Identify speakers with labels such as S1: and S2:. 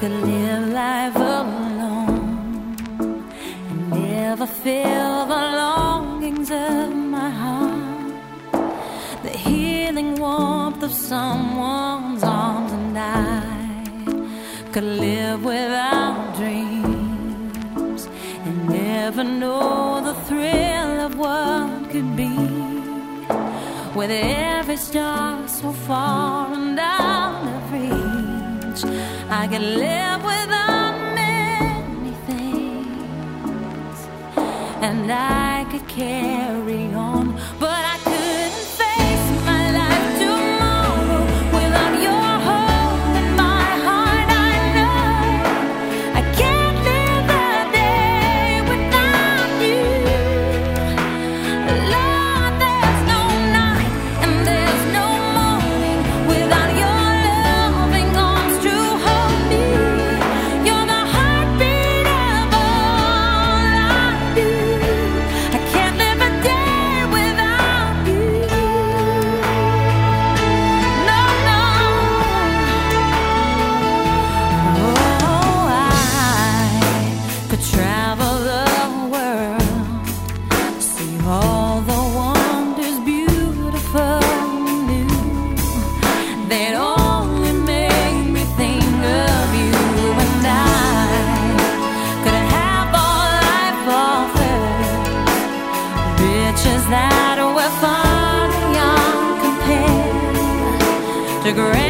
S1: Could live life alone and never feel the longings of my heart, the healing warmth of someone's arms, and I could live without dreams and never know the thrill of what could be with every star so far I could live without many things, and I could carry on, riches that were far beyond compare. To wish.